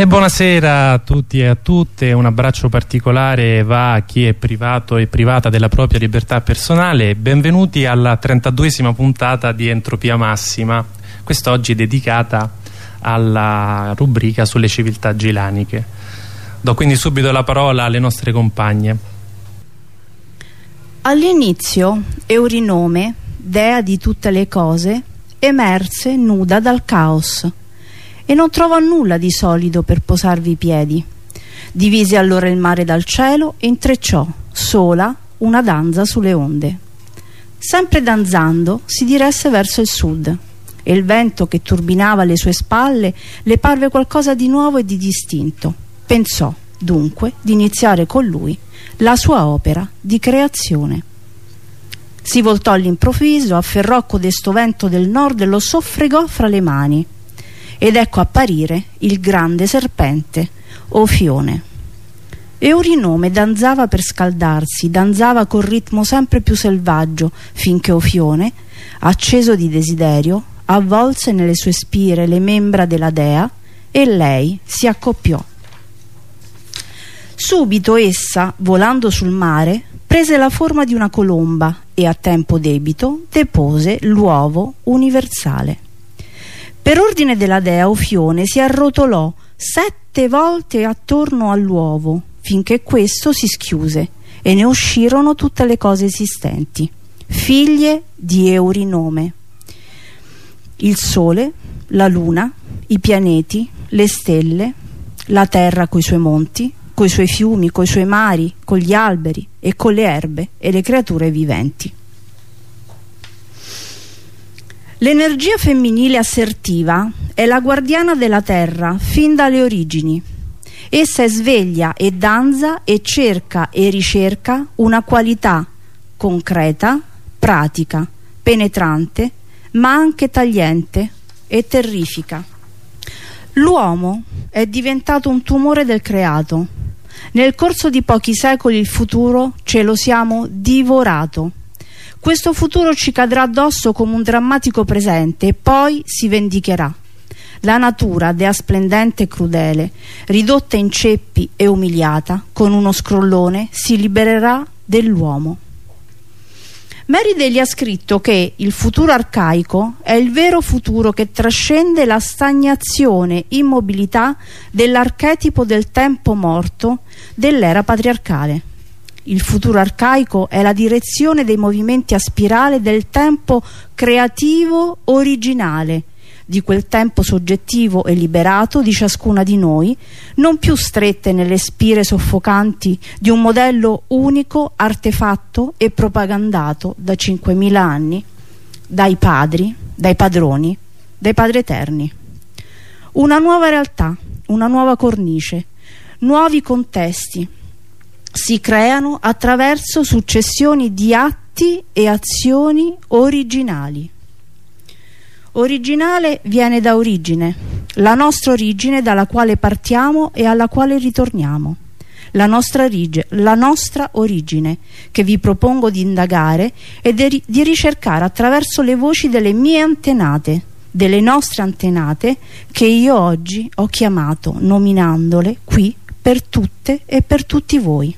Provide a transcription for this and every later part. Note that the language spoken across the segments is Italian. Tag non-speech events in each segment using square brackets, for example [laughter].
E buonasera a tutti e a tutte, un abbraccio particolare va a chi è privato e privata della propria libertà personale benvenuti alla 32esima puntata di Entropia Massima, quest'oggi dedicata alla rubrica sulle civiltà gilaniche. Do quindi subito la parola alle nostre compagne. All'inizio Eurinome, dea di tutte le cose, emerse nuda dal caos e non trovò nulla di solido per posarvi i piedi. Divise allora il mare dal cielo e intrecciò, sola, una danza sulle onde. Sempre danzando si diresse verso il sud e il vento che turbinava le sue spalle le parve qualcosa di nuovo e di distinto. Pensò, dunque, di iniziare con lui la sua opera di creazione. Si voltò all'improvviso, afferrò codesto vento del nord e lo soffregò fra le mani ed ecco apparire il grande serpente Ofione. Eurinome danzava per scaldarsi, danzava col ritmo sempre più selvaggio, finché Ofione, acceso di desiderio, avvolse nelle sue spire le membra della dea e lei si accoppiò. Subito essa, volando sul mare, prese la forma di una colomba e a tempo debito depose l'uovo universale. Per ordine della dea Ofione si arrotolò sette volte attorno all'uovo finché questo si schiuse e ne uscirono tutte le cose esistenti, figlie di Eurinome. Il sole, la luna, i pianeti, le stelle, la terra coi suoi monti, coi suoi fiumi, coi suoi mari, con gli alberi e con le erbe e le creature viventi. L'energia femminile assertiva è la guardiana della terra fin dalle origini. Essa è sveglia e danza e cerca e ricerca una qualità concreta, pratica, penetrante, ma anche tagliente e terrifica. L'uomo è diventato un tumore del creato. Nel corso di pochi secoli il futuro ce lo siamo divorato questo futuro ci cadrà addosso come un drammatico presente e poi si vendicherà. La natura, dea splendente e crudele, ridotta in ceppi e umiliata, con uno scrollone si libererà dell'uomo. Meride gli ha scritto che il futuro arcaico è il vero futuro che trascende la stagnazione, immobilità dell'archetipo del tempo morto dell'era patriarcale. Il futuro arcaico è la direzione dei movimenti a spirale del tempo creativo originale, di quel tempo soggettivo e liberato di ciascuna di noi, non più strette nelle spire soffocanti di un modello unico, artefatto e propagandato da 5.000 anni, dai padri, dai padroni, dai padri eterni. Una nuova realtà, una nuova cornice, nuovi contesti, si creano attraverso successioni di atti e azioni originali. Originale viene da origine, la nostra origine dalla quale partiamo e alla quale ritorniamo. La nostra, la nostra origine, che vi propongo di indagare e di, di ricercare attraverso le voci delle mie antenate, delle nostre antenate, che io oggi ho chiamato nominandole qui per tutte e per tutti voi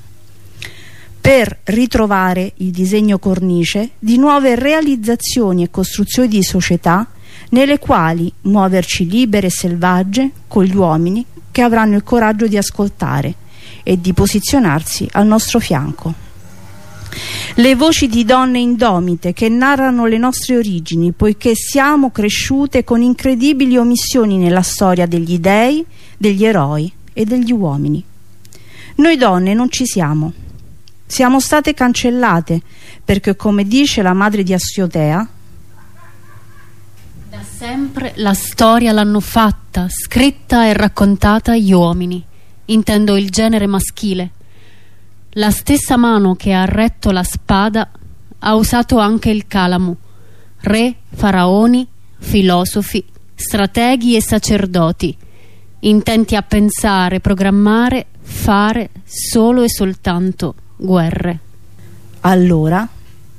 per ritrovare il disegno cornice di nuove realizzazioni e costruzioni di società nelle quali muoverci libere e selvagge con gli uomini che avranno il coraggio di ascoltare e di posizionarsi al nostro fianco. Le voci di donne indomite che narrano le nostre origini poiché siamo cresciute con incredibili omissioni nella storia degli dei, degli eroi e degli uomini. Noi donne non ci siamo siamo state cancellate perché come dice la madre di Assiotea da sempre la storia l'hanno fatta, scritta e raccontata gli uomini, intendo il genere maschile. La stessa mano che ha retto la spada ha usato anche il calamo, re, faraoni, filosofi, strateghi e sacerdoti, intenti a pensare, programmare, fare solo e soltanto guerre. Allora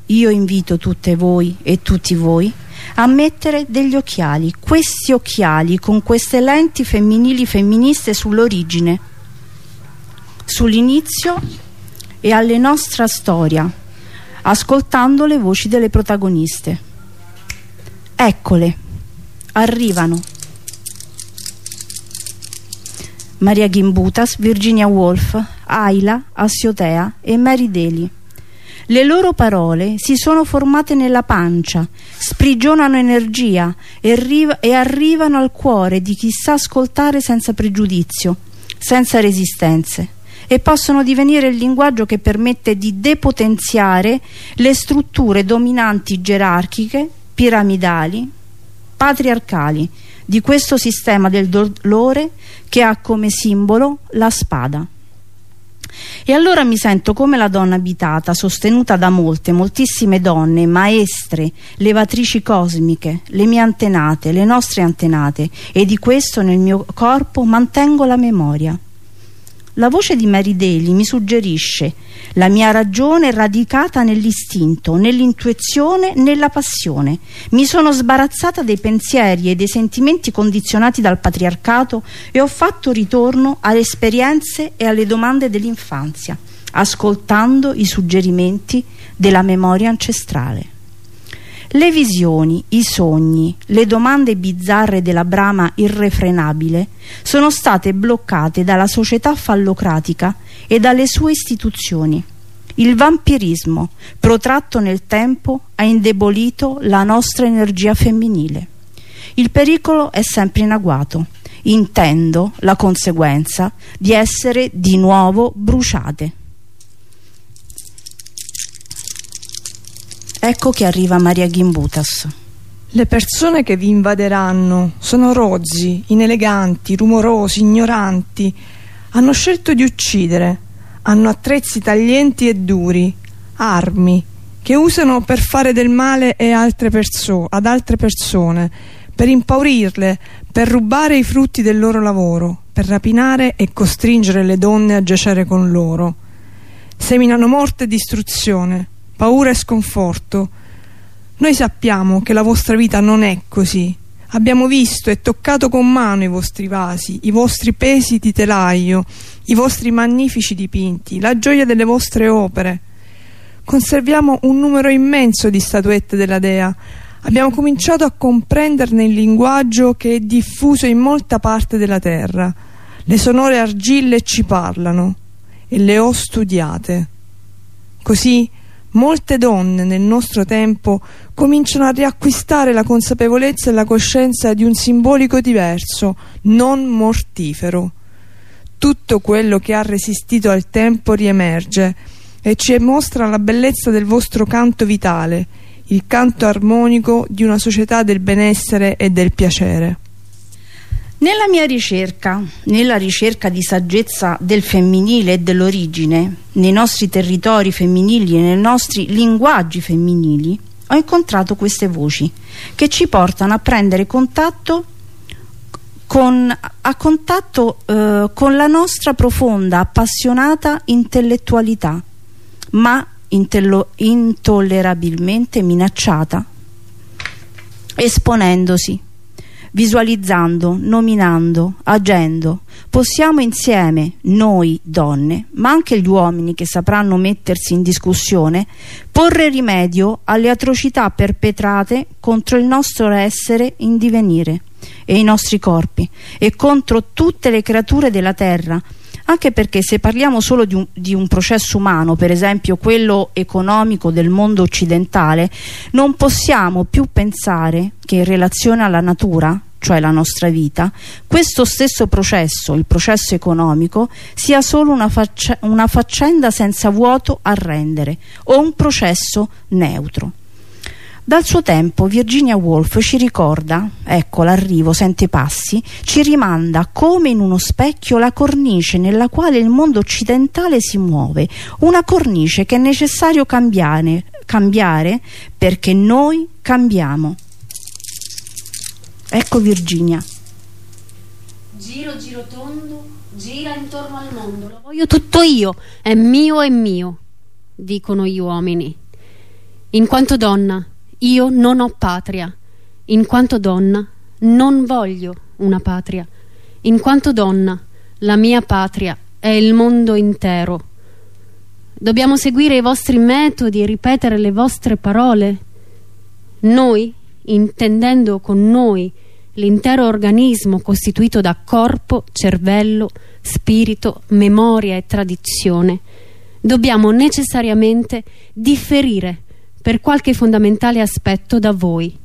io invito tutte voi e tutti voi a mettere degli occhiali, questi occhiali con queste lenti femminili femministe sull'origine, sull'inizio e alle nostra storia, ascoltando le voci delle protagoniste. Eccole, arrivano. Maria Gimbutas, Virginia Woolf, Ayla, Assiotea e Mary Daly. Le loro parole si sono formate nella pancia, sprigionano energia e, e arrivano al cuore di chi sa ascoltare senza pregiudizio, senza resistenze e possono divenire il linguaggio che permette di depotenziare le strutture dominanti gerarchiche, piramidali, patriarcali di questo sistema del dolore che ha come simbolo la spada. E allora mi sento come la donna abitata, sostenuta da molte, moltissime donne, maestre, levatrici cosmiche, le mie antenate, le nostre antenate, e di questo nel mio corpo mantengo la memoria. La voce di Mary Daly mi suggerisce la mia ragione è radicata nell'istinto, nell'intuizione, nella passione. Mi sono sbarazzata dei pensieri e dei sentimenti condizionati dal patriarcato e ho fatto ritorno alle esperienze e alle domande dell'infanzia, ascoltando i suggerimenti della memoria ancestrale. Le visioni, i sogni, le domande bizzarre della brama irrefrenabile sono state bloccate dalla società fallocratica e dalle sue istituzioni. Il vampirismo, protratto nel tempo, ha indebolito la nostra energia femminile. Il pericolo è sempre in agguato. Intendo la conseguenza di essere di nuovo bruciate. Ecco che arriva Maria Gimbutas. Le persone che vi invaderanno sono rozzi, ineleganti, rumorosi, ignoranti. Hanno scelto di uccidere. Hanno attrezzi taglienti e duri, armi, che usano per fare del male altre ad altre persone, per impaurirle, per rubare i frutti del loro lavoro, per rapinare e costringere le donne a giacere con loro. Seminano morte e distruzione paura e sconforto. Noi sappiamo che la vostra vita non è così. Abbiamo visto e toccato con mano i vostri vasi, i vostri pesi di telaio, i vostri magnifici dipinti, la gioia delle vostre opere. Conserviamo un numero immenso di statuette della Dea. Abbiamo cominciato a comprenderne il linguaggio che è diffuso in molta parte della terra. Le sonore argille ci parlano e le ho studiate. Così molte donne nel nostro tempo cominciano a riacquistare la consapevolezza e la coscienza di un simbolico diverso, non mortifero. Tutto quello che ha resistito al tempo riemerge e ci mostra la bellezza del vostro canto vitale, il canto armonico di una società del benessere e del piacere. Nella mia ricerca, nella ricerca di saggezza del femminile e dell'origine, nei nostri territori femminili e nei nostri linguaggi femminili, ho incontrato queste voci che ci portano a prendere contatto con, a contatto eh, con la nostra profonda, appassionata intellettualità, ma intollerabilmente minacciata, esponendosi visualizzando, nominando, agendo. Possiamo insieme, noi donne, ma anche gli uomini che sapranno mettersi in discussione, porre rimedio alle atrocità perpetrate contro il nostro essere in divenire e i nostri corpi e contro tutte le creature della terra anche perché se parliamo solo di un, di un, processo umano, per esempio quello economico del mondo occidentale, non possiamo più pensare che in relazione alla natura, cioè la nostra vita, questo stesso processo, il processo economico, sia solo una, faccia, una faccenda senza vuoto a rendere o un processo neutro. Dal suo tempo Virginia Woolf ci ricorda, ecco l'arrivo, sente i passi, ci rimanda come in uno specchio la cornice nella quale il mondo occidentale si muove, una cornice che è necessario cambiare, cambiare perché noi cambiamo. Ecco Virginia. Giro giro tondo, gira intorno al mondo, lo voglio tutto io, è mio e mio, dicono gli uomini. In quanto donna io non ho patria In quanto donna non voglio una patria. In quanto donna la mia patria è il mondo intero. Dobbiamo seguire i vostri metodi e ripetere le vostre parole. Noi, intendendo con noi l'intero organismo costituito da corpo, cervello, spirito, memoria e tradizione, dobbiamo necessariamente differire per qualche fondamentale aspetto da voi,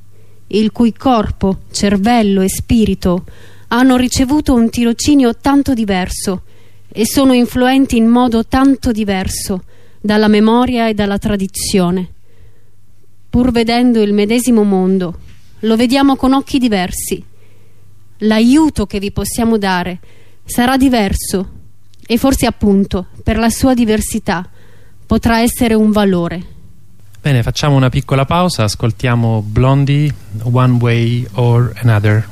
il cui corpo, cervello e spirito hanno ricevuto un tirocinio tanto diverso e sono influenti in modo tanto diverso dalla memoria e dalla tradizione. Pur vedendo il medesimo mondo, lo vediamo con occhi diversi. L'aiuto che vi possiamo dare sarà diverso e forse appunto per la sua diversità potrà essere un valore. Bene, facciamo una piccola pausa, ascoltiamo Blondie, One Way or Another.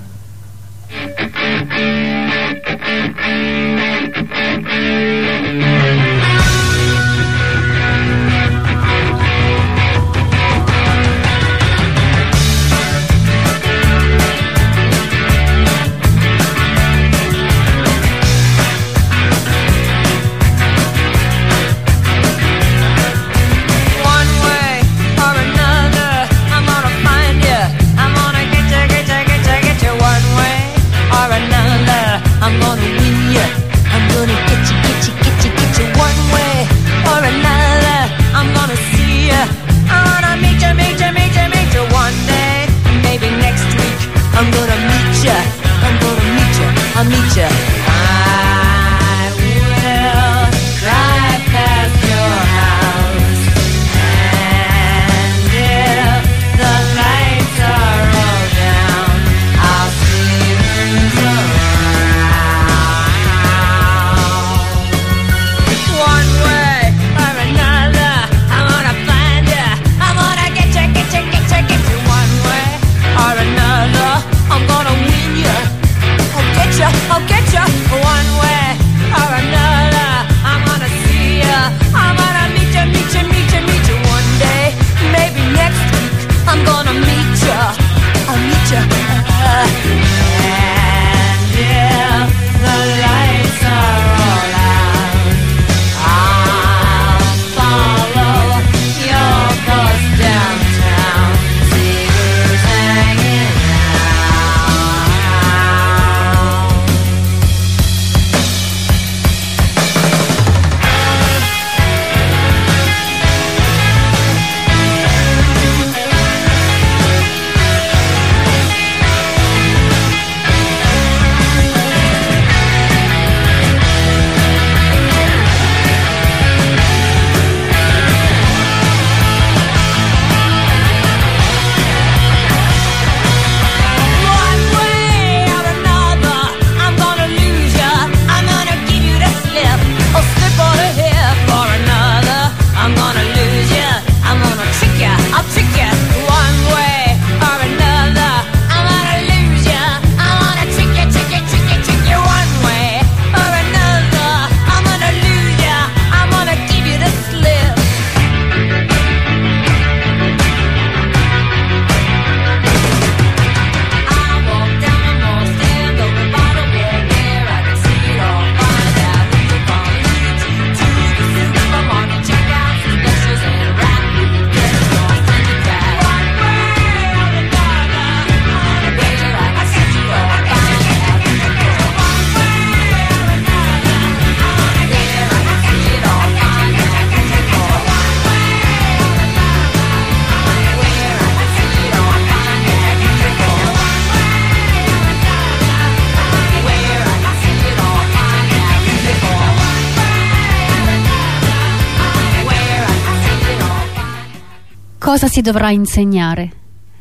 Cosa si dovrà insegnare?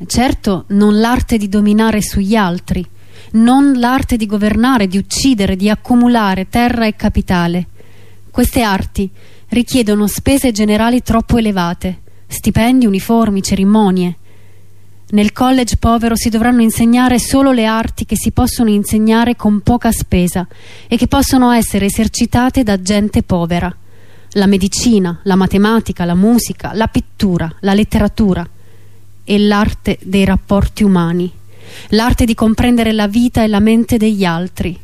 Certo, non l'arte di dominare sugli altri, non l'arte di governare, di uccidere, di accumulare terra e capitale. Queste arti richiedono spese generali troppo elevate, stipendi, uniformi, cerimonie. Nel college povero si dovranno insegnare solo le arti che si possono insegnare con poca spesa e che possono essere esercitate da gente povera la medicina, la matematica, la musica, la pittura, la letteratura. è l'arte dei rapporti umani, l'arte di comprendere la vita e la mente degli altri,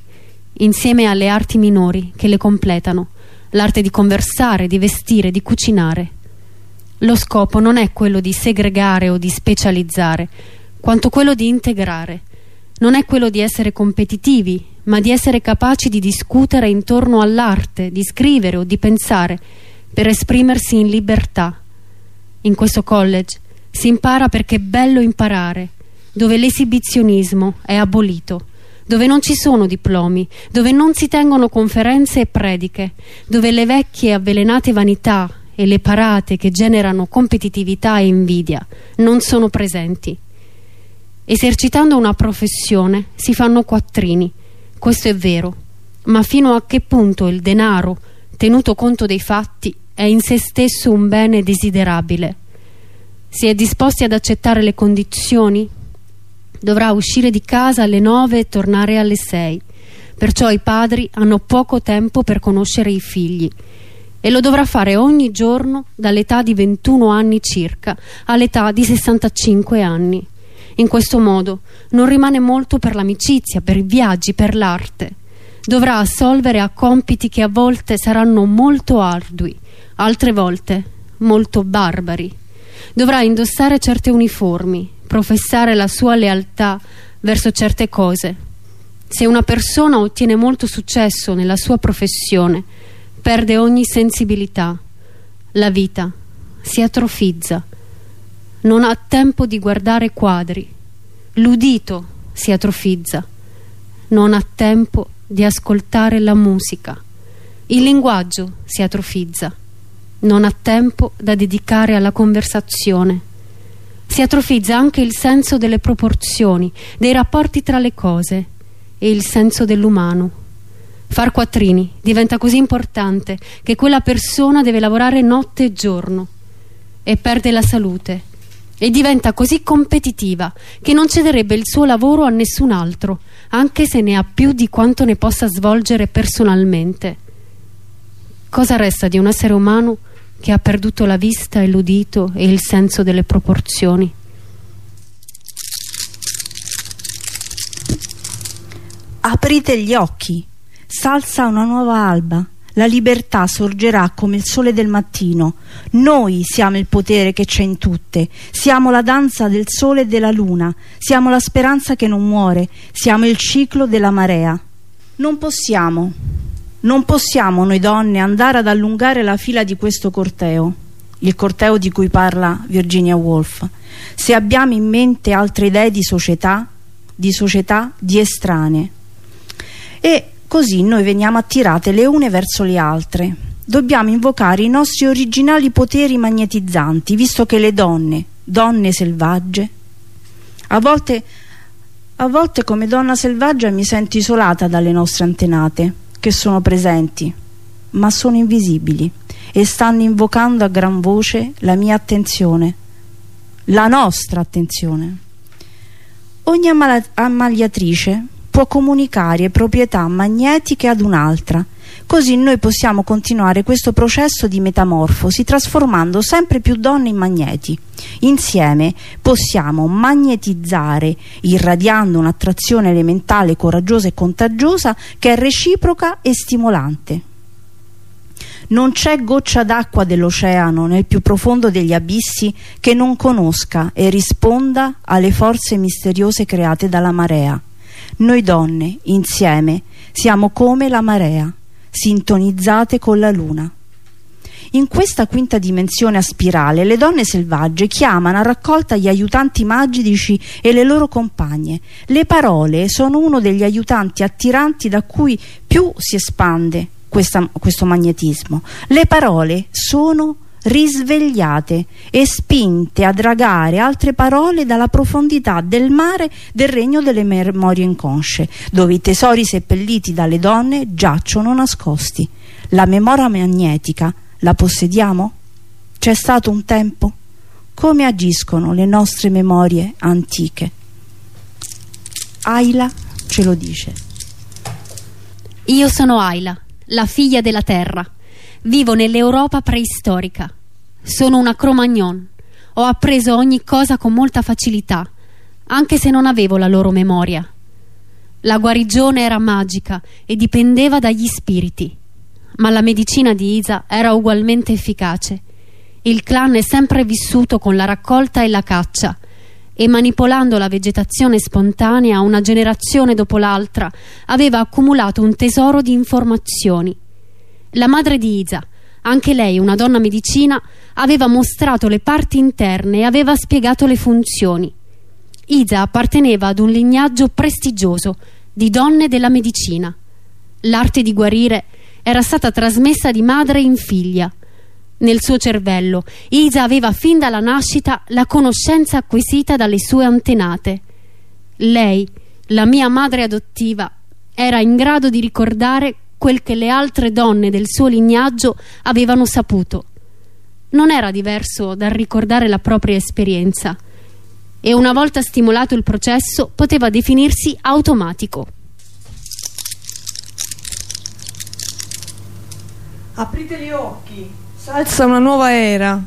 insieme alle arti minori che le completano, l'arte di conversare, di vestire, di cucinare. Lo scopo non è quello di segregare o di specializzare, quanto quello di integrare. Non è quello di essere competitivi, ma di essere capaci di discutere intorno all'arte, di scrivere o di pensare, per esprimersi in libertà. In questo college si impara perché è bello imparare, dove l'esibizionismo è abolito, dove non ci sono diplomi, dove non si tengono conferenze e prediche, dove le vecchie avvelenate vanità e le parate che generano competitività e invidia non sono presenti. Esercitando una professione si fanno quattrini, questo è vero, ma fino a che punto il denaro, tenuto conto dei fatti, è in se stesso un bene desiderabile? Si è disposti ad accettare le condizioni? Dovrà uscire di casa alle nove e tornare alle sei. Perciò i padri hanno poco tempo per conoscere i figli e lo dovrà fare ogni giorno dall'età di 21 anni circa all'età di 65 anni. In questo modo non rimane molto per l'amicizia, per i viaggi, per l'arte. Dovrà assolvere a compiti che a volte saranno molto ardui, altre volte molto barbari. Dovrà indossare certe uniformi, professare la sua lealtà verso certe cose. Se una persona ottiene molto successo nella sua professione, perde ogni sensibilità. La vita si atrofizza non ha tempo di guardare quadri, l'udito si atrofizza, non ha tempo di ascoltare la musica, il linguaggio si atrofizza, non ha tempo da dedicare alla conversazione. Si atrofizza anche il senso delle proporzioni, dei rapporti tra le cose e il senso dell'umano. Far quattrini diventa così importante che quella persona deve lavorare notte e giorno e perde la salute e diventa così competitiva che non cederebbe il suo lavoro a nessun altro, anche se ne ha più di quanto ne possa svolgere personalmente. Cosa resta di un essere umano che ha perduto la vista e l'udito e il senso delle proporzioni? Aprite gli occhi, salsa una nuova alba la libertà sorgerà come il sole del mattino. Noi siamo il potere che c'è in tutte. Siamo la danza del sole e della luna. Siamo la speranza che non muore. Siamo il ciclo della marea. Non possiamo, non possiamo noi donne andare ad allungare la fila di questo corteo, il corteo di cui parla Virginia Woolf, se abbiamo in mente altre idee di società, di società di estranee. E Così noi veniamo attirate le une verso le altre. Dobbiamo invocare i nostri originali poteri magnetizzanti, visto che le donne, donne selvagge, a volte, a volte come donna selvaggia mi sento isolata dalle nostre antenate, che sono presenti, ma sono invisibili e stanno invocando a gran voce la mia attenzione, la nostra attenzione. Ogni ammaliatrice può comunicare proprietà magnetiche ad un'altra. Così noi possiamo continuare questo processo di metamorfosi trasformando sempre più donne in magneti. Insieme possiamo magnetizzare irradiando un'attrazione elementale coraggiosa e contagiosa che è reciproca e stimolante. Non c'è goccia d'acqua dell'oceano nel più profondo degli abissi che non conosca e risponda alle forze misteriose create dalla marea. Noi donne, insieme, siamo come la marea, sintonizzate con la luna. In questa quinta dimensione a spirale le donne selvagge chiamano a raccolta gli aiutanti magici e le loro compagne. Le parole sono uno degli aiutanti attiranti da cui più si espande questa, questo magnetismo. Le parole sono risvegliate e spinte a dragare altre parole dalla profondità del mare del regno delle memorie inconsce, dove i tesori seppelliti dalle donne giacciono nascosti. La memoria magnetica la possediamo? C'è stato un tempo? Come agiscono le nostre memorie antiche? Aila ce lo dice. Io sono Aila, la figlia della terra Vivo nell'Europa preistorica. Sono una Cro-Magnon. ho appreso ogni cosa con molta facilità, anche se non avevo la loro memoria. La guarigione era magica e dipendeva dagli spiriti, ma la medicina di Isa era ugualmente efficace. Il clan è sempre vissuto con la raccolta e la caccia e manipolando la vegetazione spontanea una generazione dopo l'altra aveva accumulato un tesoro di informazioni. La madre di Isa, anche lei una donna medicina, aveva mostrato le parti interne e aveva spiegato le funzioni. Isa apparteneva ad un lignaggio prestigioso di donne della medicina. L'arte di guarire era stata trasmessa di madre in figlia. Nel suo cervello Isa aveva fin dalla nascita la conoscenza acquisita dalle sue antenate. Lei, la mia madre adottiva, era in grado di ricordare quel che le altre donne del suo lignaggio avevano saputo. Non era diverso dal ricordare la propria esperienza e una volta stimolato il processo poteva definirsi automatico. Aprite gli occhi, s'alza una nuova era.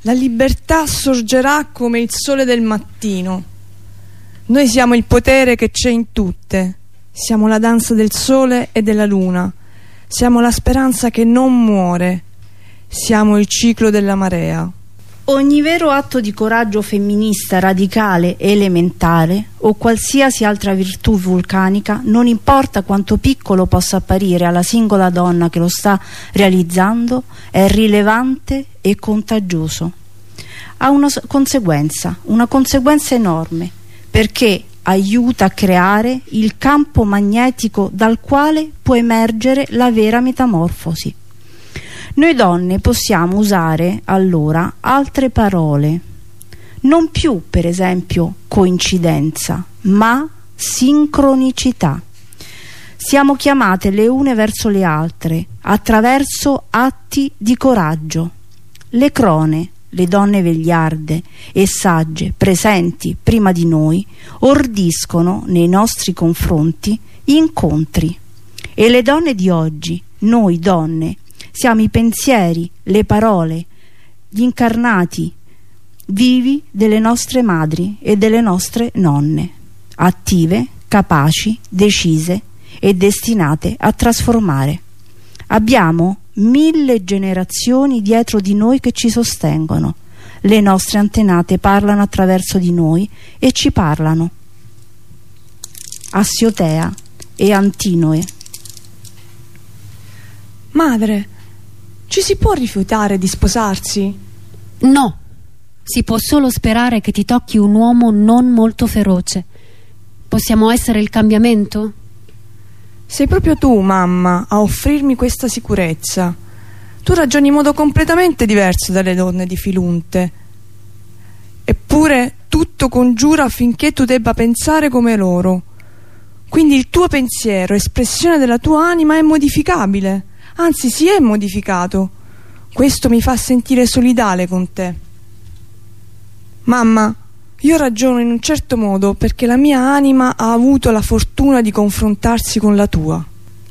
La libertà sorgerà come il sole del mattino. Noi siamo il potere che c'è in tutte. Siamo la danza del sole e della luna. Siamo la speranza che non muore. Siamo il ciclo della marea. Ogni vero atto di coraggio femminista radicale e elementare o qualsiasi altra virtù vulcanica, non importa quanto piccolo possa apparire alla singola donna che lo sta realizzando, è rilevante e contagioso. Ha una conseguenza, una conseguenza enorme, perché aiuta a creare il campo magnetico dal quale può emergere la vera metamorfosi. Noi donne possiamo usare allora altre parole, non più per esempio coincidenza, ma sincronicità. Siamo chiamate le une verso le altre attraverso atti di coraggio. Le crone, le donne vegliarde e sagge presenti prima di noi ordiscono nei nostri confronti incontri e le donne di oggi, noi donne, siamo i pensieri, le parole, gli incarnati vivi delle nostre madri e delle nostre nonne, attive, capaci, decise e destinate a trasformare. Abbiamo mille generazioni dietro di noi che ci sostengono. Le nostre antenate parlano attraverso di noi e ci parlano. Assiotea e Antinoe. Madre, ci si può rifiutare di sposarsi? No, si può solo sperare che ti tocchi un uomo non molto feroce. Possiamo essere il cambiamento? Sei proprio tu, mamma, a offrirmi questa sicurezza. Tu ragioni in modo completamente diverso dalle donne di Filunte. Eppure tutto congiura affinché tu debba pensare come loro. Quindi il tuo pensiero, espressione della tua anima, è modificabile anzi si è modificato. Questo mi fa sentire solidale con te. Mamma, io ragiono in un certo modo perché la mia anima ha avuto la fortuna di confrontarsi con la tua.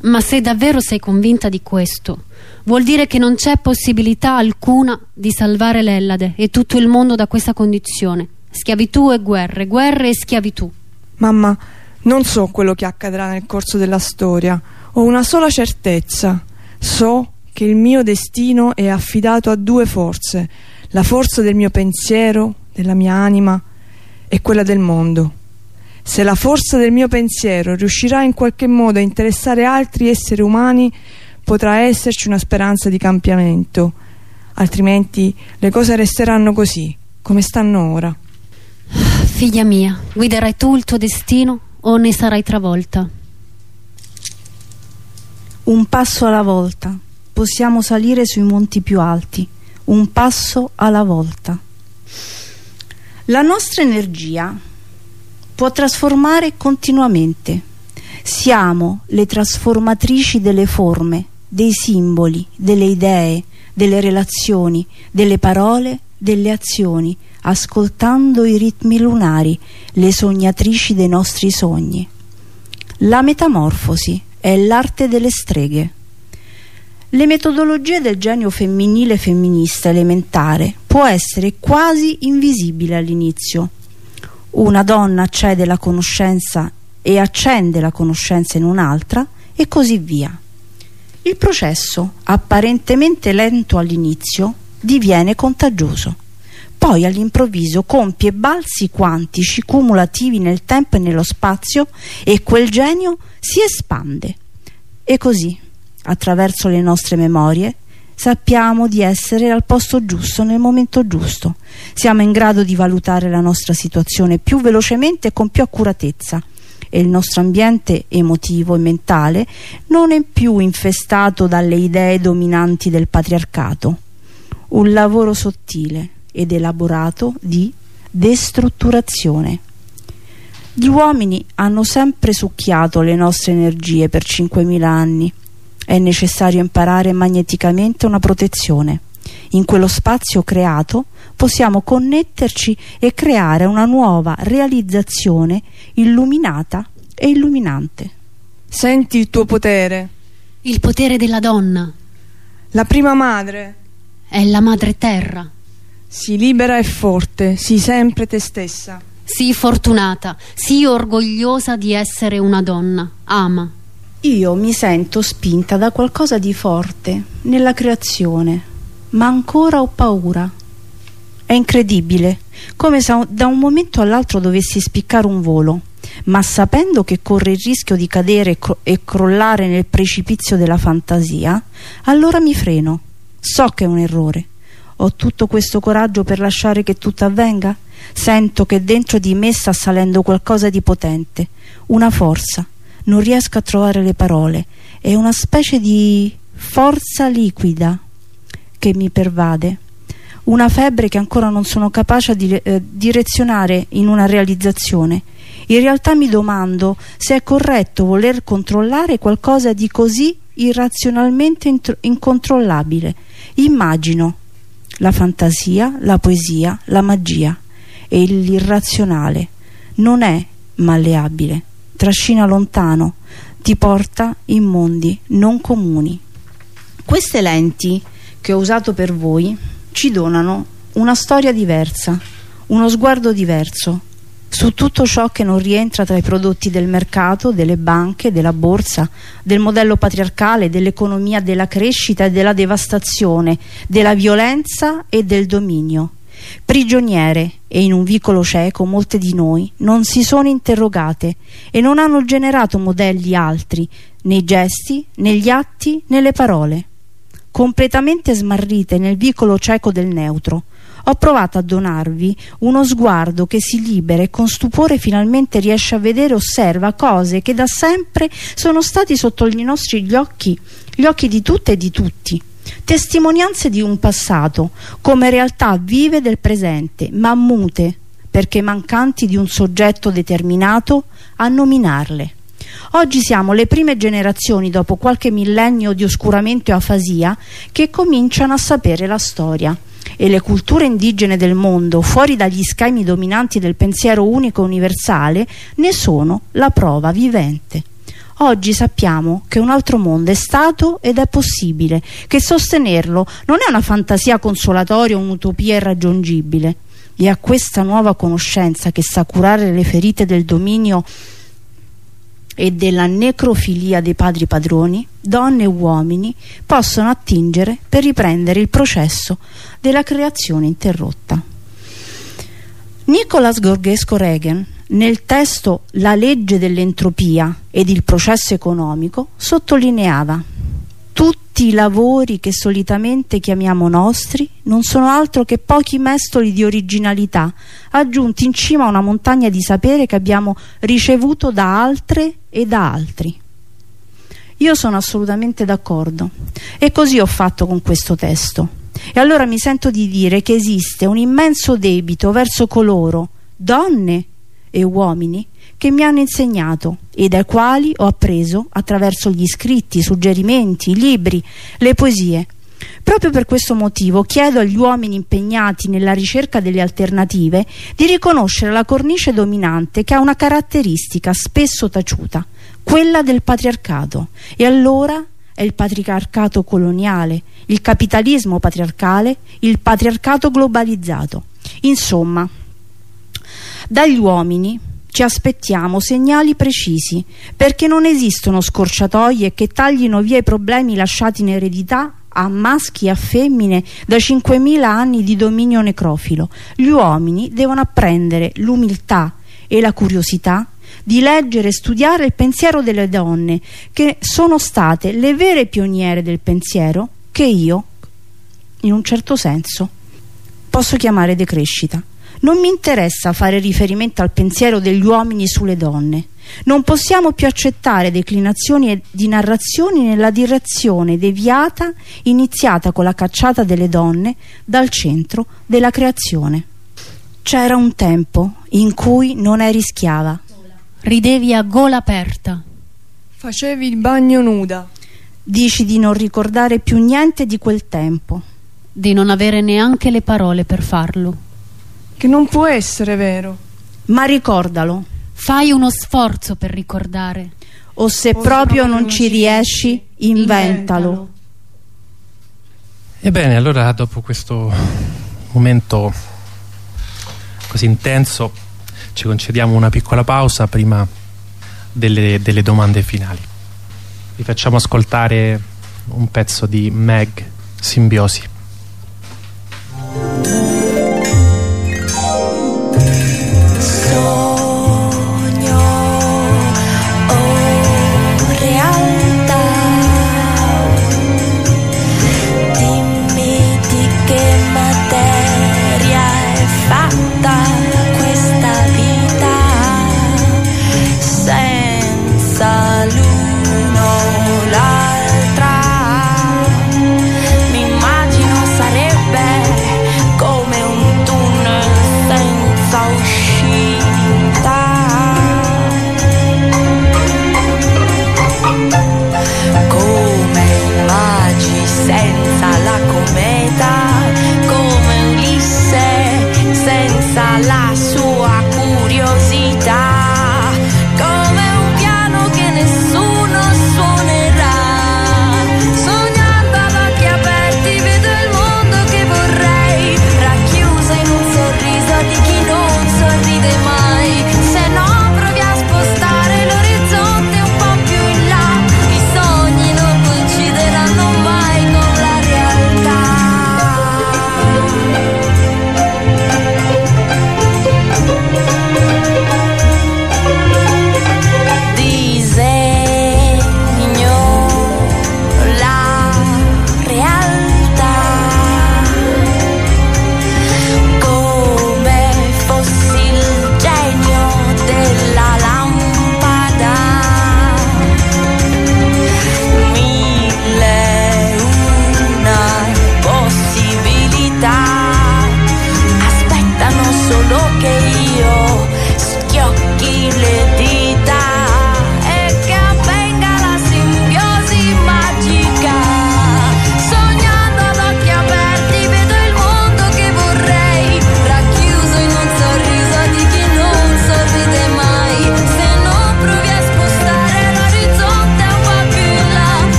Ma se davvero sei convinta di questo, vuol dire che non c'è possibilità alcuna di salvare l'Ellade e tutto il mondo da questa condizione. Schiavitù e guerre, guerre e schiavitù. Mamma, non so quello che accadrà nel corso della storia. Ho una sola certezza. So che il mio destino è affidato a due forze, la forza del mio pensiero, della mia anima e quella del mondo. Se la forza del mio pensiero riuscirà in qualche modo a interessare altri esseri umani, potrà esserci una speranza di cambiamento, altrimenti le cose resteranno così, come stanno ora. Figlia mia, guiderai tu il tuo destino o ne sarai travolta? un passo alla volta possiamo salire sui monti più alti un passo alla volta la nostra energia può trasformare continuamente siamo le trasformatrici delle forme dei simboli, delle idee delle relazioni, delle parole delle azioni ascoltando i ritmi lunari le sognatrici dei nostri sogni la metamorfosi è l'arte delle streghe. Le metodologie del genio femminile femminista elementare può essere quasi invisibile all'inizio. Una donna accede la conoscenza e accende la conoscenza in un'altra e così via. Il processo, apparentemente lento all'inizio, diviene contagioso. Poi all'improvviso compie balzi quantici cumulativi nel tempo e nello spazio e quel genio si espande. E così attraverso le nostre memorie, sappiamo di essere al posto giusto nel momento giusto. Siamo in grado di valutare la nostra situazione più velocemente e con più accuratezza e il nostro ambiente emotivo e mentale non è più infestato dalle idee dominanti del patriarcato. Un lavoro sottile ed elaborato di destrutturazione. Gli uomini hanno sempre succhiato le nostre energie per 5.000 anni è necessario imparare magneticamente una protezione. In quello spazio creato possiamo connetterci e creare una nuova realizzazione illuminata e illuminante. Senti il tuo potere. Il potere della donna. La prima madre. È la madre terra. Sii libera e forte, sii sempre te stessa. Sii fortunata, sii orgogliosa di essere una donna. Ama. Io mi sento spinta da qualcosa di forte nella creazione, ma ancora ho paura. È incredibile, come se da un momento all'altro dovessi spiccare un volo, ma sapendo che corre il rischio di cadere cro e crollare nel precipizio della fantasia, allora mi freno. So che è un errore. Ho tutto questo coraggio per lasciare che tutto avvenga? Sento che dentro di me sta salendo qualcosa di potente, una forza non riesco a trovare le parole. È una specie di forza liquida che mi pervade. Una febbre che ancora non sono capace di eh, direzionare in una realizzazione. In realtà mi domando se è corretto voler controllare qualcosa di così irrazionalmente incontrollabile. Immagino la fantasia, la poesia, la magia e l'irrazionale non è malleabile trascina lontano, ti porta in mondi non comuni. Queste lenti che ho usato per voi ci donano una storia diversa, uno sguardo diverso su tutto ciò che non rientra tra i prodotti del mercato, delle banche, della borsa, del modello patriarcale, dell'economia della crescita e della devastazione, della violenza e del dominio. Prigioniere e in un vicolo cieco molte di noi non si sono interrogate e non hanno generato modelli altri nei gesti, negli atti, nelle parole. Completamente smarrite nel vicolo cieco del neutro, ho provato a donarvi uno sguardo che si libera e con stupore finalmente riesce a vedere e osserva cose che da sempre sono stati sotto i nostri gli occhi, gli occhi di tutte e di tutti testimonianze di un passato come realtà vive del presente ma mute perché mancanti di un soggetto determinato a nominarle Oggi siamo le prime generazioni dopo qualche millennio di oscuramento e afasia che cominciano a sapere la storia e le culture indigene del mondo fuori dagli schemi dominanti del pensiero unico universale ne sono la prova vivente. Oggi sappiamo che un altro mondo è stato ed è possibile, che sostenerlo non è una fantasia consolatoria o un'utopia irraggiungibile. E a questa nuova conoscenza che sa curare le ferite del dominio e della necrofilia dei padri padroni, donne e uomini possono attingere per riprendere il processo della creazione interrotta. Nicolas Gorgesco Reagan nel testo La legge dell'entropia ed il processo economico sottolineava tutti i lavori che solitamente chiamiamo nostri non sono altro che pochi mestoli di originalità aggiunti in cima a una montagna di sapere che abbiamo ricevuto da altre e da altri. Io sono assolutamente d'accordo e così ho fatto con questo testo. E allora mi sento di dire che esiste un immenso debito verso coloro, donne e uomini che mi hanno insegnato e dai quali ho appreso attraverso gli scritti, i suggerimenti, i libri, le poesie. Proprio per questo motivo chiedo agli uomini impegnati nella ricerca delle alternative di riconoscere la cornice dominante che ha una caratteristica spesso taciuta, quella del patriarcato, e allora è il patriarcato coloniale, il capitalismo patriarcale, il patriarcato globalizzato. Insomma, dagli uomini ci aspettiamo segnali precisi perché non esistono scorciatoie che taglino via i problemi lasciati in eredità a maschi e a femmine da 5.000 anni di dominio necrofilo. Gli uomini devono apprendere l'umiltà e la curiosità di leggere e studiare il pensiero delle donne che sono state le vere pioniere del pensiero che io, in un certo senso, posso chiamare decrescita. Non mi interessa fare riferimento al pensiero degli uomini sulle donne. Non possiamo più accettare declinazioni di narrazioni nella direzione deviata iniziata con la cacciata delle donne dal centro della creazione. C'era un tempo in cui non eri schiava. Ridevi a gola aperta. Facevi il bagno nuda. Dici di non ricordare più niente di quel tempo. Di non avere neanche le parole per farlo. Che non può essere vero. Ma ricordalo. Fai uno sforzo per ricordare. O se O proprio non ci riesci, inventalo. Ebbene, allora dopo questo momento così intenso ci concediamo una piccola pausa prima delle, delle domande finali. Vi facciamo ascoltare un pezzo di Meg Simbiosi.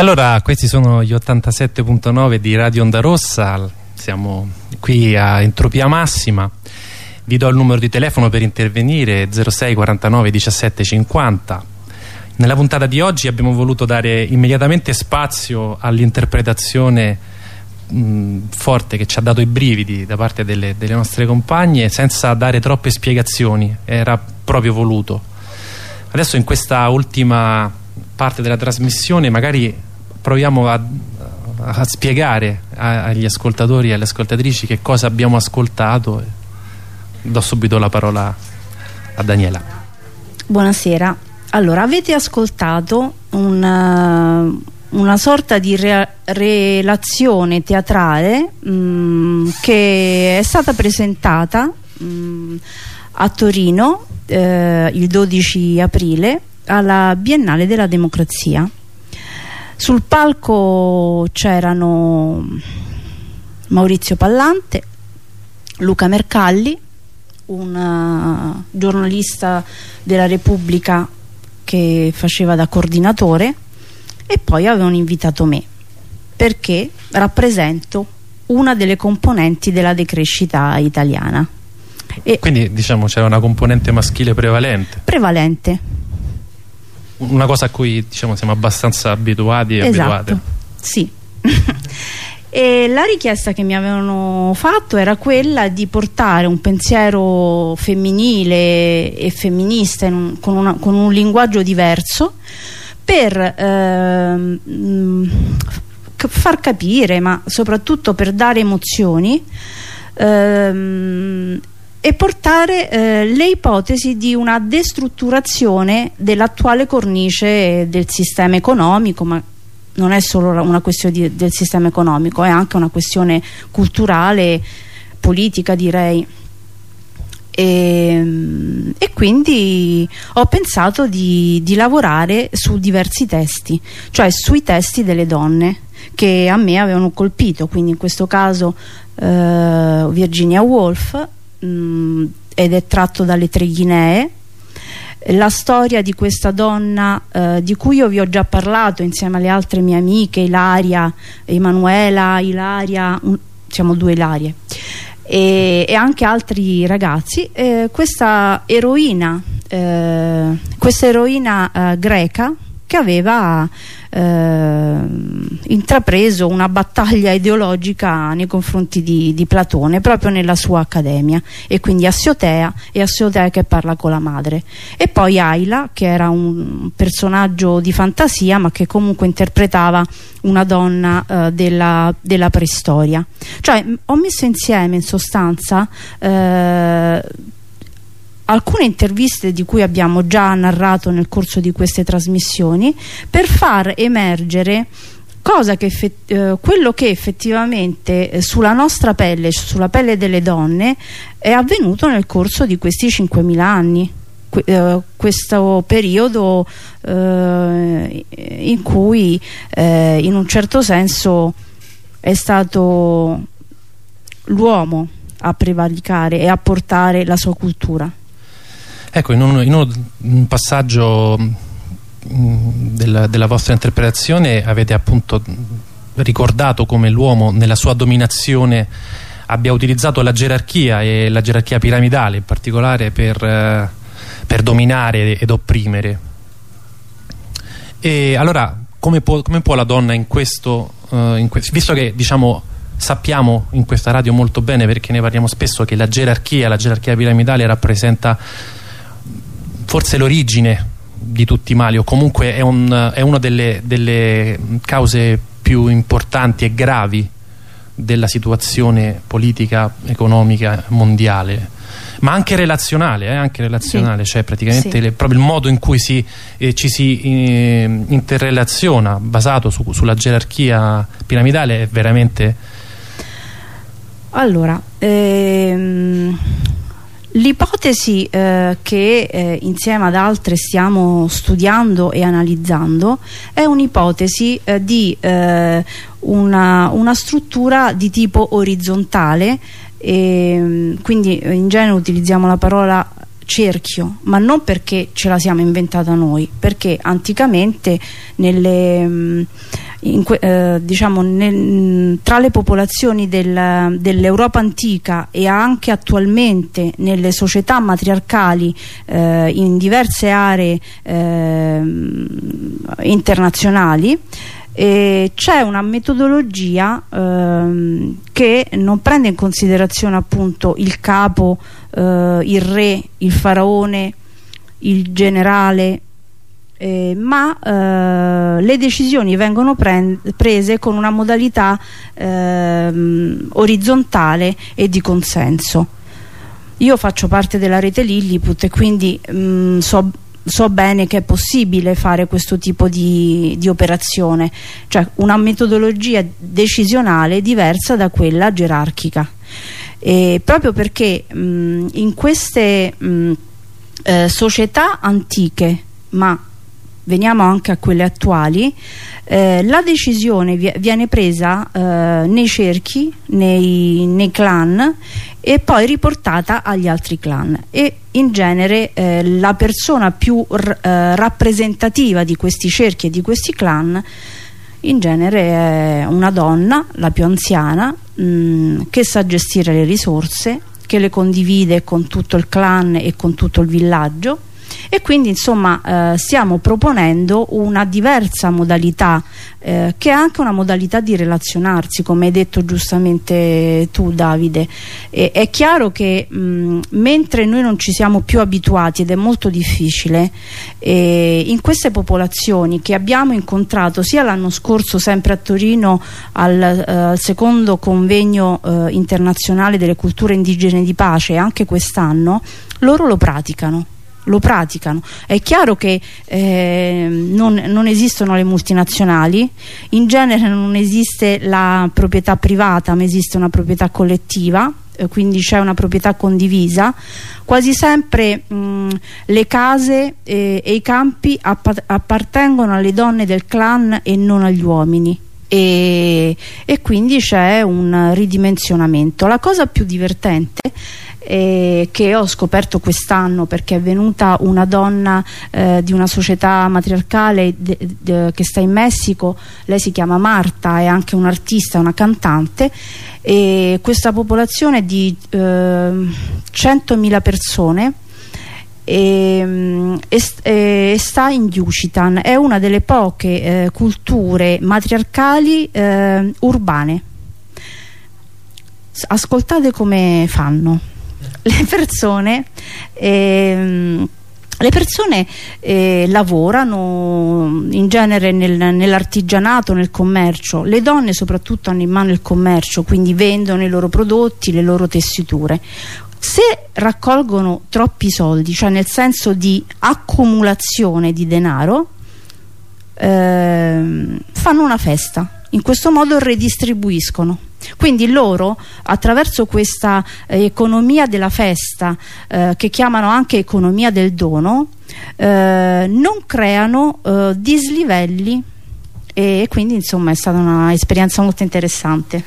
Allora questi sono gli 87.9 di Radio Onda Rossa, siamo qui a Entropia Massima, vi do il numero di telefono per intervenire 06 49 17 50. Nella puntata di oggi abbiamo voluto dare immediatamente spazio all'interpretazione forte che ci ha dato i brividi da parte delle, delle nostre compagne senza dare troppe spiegazioni, era proprio voluto. Adesso in questa ultima parte della trasmissione magari proviamo a, a spiegare agli ascoltatori e alle ascoltatrici che cosa abbiamo ascoltato. Do subito la parola a Daniela. Buonasera. Allora avete ascoltato una, una sorta di re, relazione teatrale mh, mm, che è stata presentata mh, mm, a Torino eh, il 12 aprile alla Biennale della Democrazia. Sul palco c'erano Maurizio Pallante, Luca Mercalli, un uh, giornalista della Repubblica che faceva da coordinatore e poi avevano invitato me perché rappresento una delle componenti della decrescita italiana. E Quindi diciamo c'era una componente maschile prevalente? Prevalente una cosa a cui diciamo, siamo abbastanza abituati e esatto, abituate. sì. [laughs] e la richiesta che mi avevano fatto era quella di portare un pensiero femminile e femminista un, con, una, con, un linguaggio diverso per eh, far capire ma soprattutto per dare emozioni ehm, e portare eh, le ipotesi di una destrutturazione dell'attuale cornice del sistema economico ma non è solo una questione di, del sistema economico è anche una questione culturale politica direi. E, e quindi ho pensato di, di lavorare su diversi testi cioè sui testi delle donne che a me avevano colpito. Quindi in questo caso eh, Virginia Woolf mh, ed è tratto dalle Tre Guinee la storia di questa donna eh, di cui io vi ho già parlato insieme alle altre mie amiche Ilaria, Emanuela, Ilaria un, siamo due Ilarie e, e anche altri ragazzi eh, questa eroina eh, questa eroina eh, greca che aveva eh, intrapreso una battaglia ideologica nei confronti di, di, Platone proprio nella sua accademia. E quindi Assiotea e Assiotea che parla con la madre. E poi Aila che era un personaggio di fantasia ma che comunque interpretava una donna eh, della, della, preistoria. Cioè ho messo insieme in sostanza eh, alcune interviste di cui abbiamo già narrato nel corso di queste trasmissioni per far emergere che eh, quello che effettivamente eh, sulla nostra pelle, sulla pelle delle donne è avvenuto nel corso di questi 5.000 anni eh, questo periodo eh, in cui in un certo senso è stato l'uomo a prevalicare e a portare la sua cultura Ecco, in un, in un passaggio mm, della, della, vostra interpretazione avete appunto ricordato come l'uomo nella sua dominazione abbia utilizzato la gerarchia e la gerarchia piramidale in particolare per, eh, per dominare ed opprimere. E allora come può, come può la donna in questo, uh, in questo visto che diciamo sappiamo in questa radio molto bene perché ne parliamo spesso che la gerarchia, la gerarchia piramidale rappresenta forse l'origine di tutti i mali o comunque è, un, è una delle, delle, cause più importanti e gravi della situazione politica, economica, mondiale ma anche relazionale, eh, anche relazionale sì. cioè praticamente sì. le, proprio il modo in cui si, eh, ci si eh, interrelaziona basato su, sulla gerarchia piramidale è veramente allora ehm L'ipotesi eh, che eh, insieme ad altre stiamo studiando e analizzando è un'ipotesi eh, di eh, una, una, struttura di tipo orizzontale e, quindi in genere utilizziamo la parola cerchio ma non perché ce la siamo inventata noi perché anticamente nelle que, eh, diciamo nel, tra le popolazioni del, dell'Europa antica e anche attualmente nelle società matriarcali eh, in diverse aree eh, internazionali c'è una metodologia ehm, che non prende in considerazione appunto il capo, eh, il re, il faraone, il generale eh, ma eh, le decisioni vengono prese con una modalità eh, orizzontale e di consenso. Io faccio parte della rete Lilliput e quindi mh, mm, so, so, bene che è possibile fare questo tipo di, di, operazione, cioè una metodologia decisionale diversa da quella gerarchica. E proprio perché mh, in queste mh, eh, società antiche ma veniamo anche a quelle attuali, eh, la decisione viene presa eh, nei cerchi, nei, nei, clan e poi riportata agli altri clan. E in genere eh, la persona più eh, rappresentativa di questi cerchi e di questi clan in genere è una donna, la più anziana, mh, mm, che sa gestire le risorse, che le condivide con tutto il clan e con tutto il villaggio e quindi insomma eh, stiamo proponendo una diversa modalità eh, che è anche una modalità di relazionarsi come hai detto giustamente tu Davide. E, è chiaro che mh, mentre noi non ci siamo più abituati ed è molto difficile eh, in queste popolazioni che abbiamo incontrato sia l'anno scorso sempre a Torino al, eh, al secondo convegno eh, internazionale delle culture indigene di pace anche quest'anno loro lo praticano lo praticano. È chiaro che eh, non, non, esistono le multinazionali, in genere non esiste la proprietà privata ma esiste una proprietà collettiva eh, quindi c'è una proprietà condivisa. Quasi sempre mh, le case eh, e i campi appartengono alle donne del clan e non agli uomini. E, e quindi c'è un ridimensionamento. La cosa più divertente eh, che ho scoperto quest'anno perché è venuta una donna eh, di una società matriarcale che sta in Messico, lei si chiama Marta, è anche un'artista, una cantante e questa popolazione di eh, 100.000 persone e, e, e, sta in Yucatan è una delle poche eh, culture matriarcali eh, urbane. Ascoltate come fanno le persone ehm, le persone eh, lavorano in genere nel, nell'artigianato, nel commercio, le donne soprattutto hanno in mano il commercio, quindi vendono i loro prodotti, le loro tessiture. Se raccolgono troppi soldi, cioè nel senso di accumulazione di denaro, eh, fanno una festa, in questo modo redistribuiscono quindi loro attraverso questa eh, economia della festa eh, che chiamano anche economia del dono eh, non creano eh, dislivelli. E quindi insomma è stata un'esperienza molto interessante.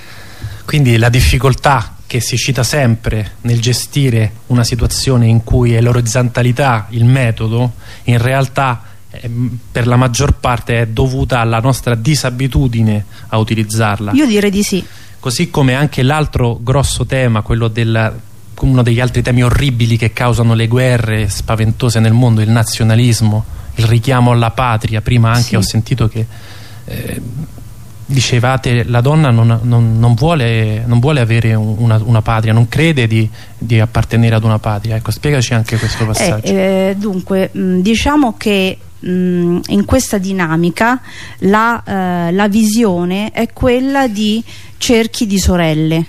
Quindi la difficoltà che si cita sempre nel gestire una situazione in cui è l'orizzontalità il metodo in realtà ehm, per la maggior parte è dovuta alla nostra disabitudine a utilizzarla. Io direi di sì così come anche l'altro grosso tema, quello del uno degli altri temi orribili che causano le guerre spaventose nel mondo, il nazionalismo, il richiamo alla patria. Prima anche sì. ho sentito che eh, dicevate la donna non, non, non, vuole, non vuole, avere una, una, patria, non crede di, di, appartenere ad una patria. Ecco, spiegaci anche questo passaggio. Eh, eh, dunque, diciamo che mh, in questa dinamica la, eh, la visione è quella di cerchi di sorelle.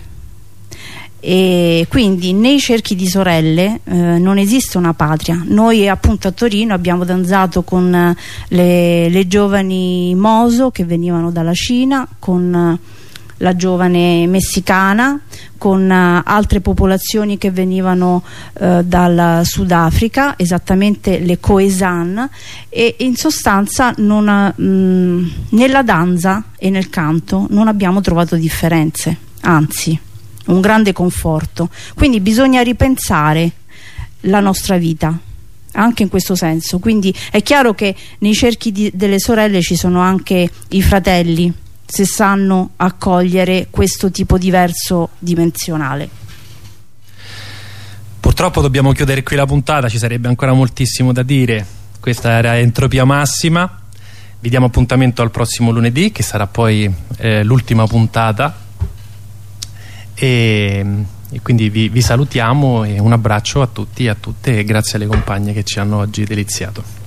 E quindi nei cerchi di sorelle eh, non esiste una patria. Noi appunto a Torino abbiamo danzato con eh, le, le giovani Moso che venivano dalla Cina con eh, la giovane messicana con uh, altre popolazioni che venivano uh, dal Sudafrica esattamente le Khoisan e in sostanza non, mh, mm, nella danza e nel canto non abbiamo trovato differenze anzi un grande conforto. Quindi bisogna ripensare la nostra vita anche in questo senso. Quindi è chiaro che nei cerchi di, delle sorelle ci sono anche i fratelli se sanno accogliere questo tipo diverso dimensionale. Purtroppo dobbiamo chiudere qui la puntata ci sarebbe ancora moltissimo da dire. Questa era Entropia Massima. Vi diamo appuntamento al prossimo lunedì che sarà poi eh, l'ultima puntata. E, e quindi vi, vi salutiamo e un abbraccio a tutti e a tutte e grazie alle compagne che ci hanno oggi deliziato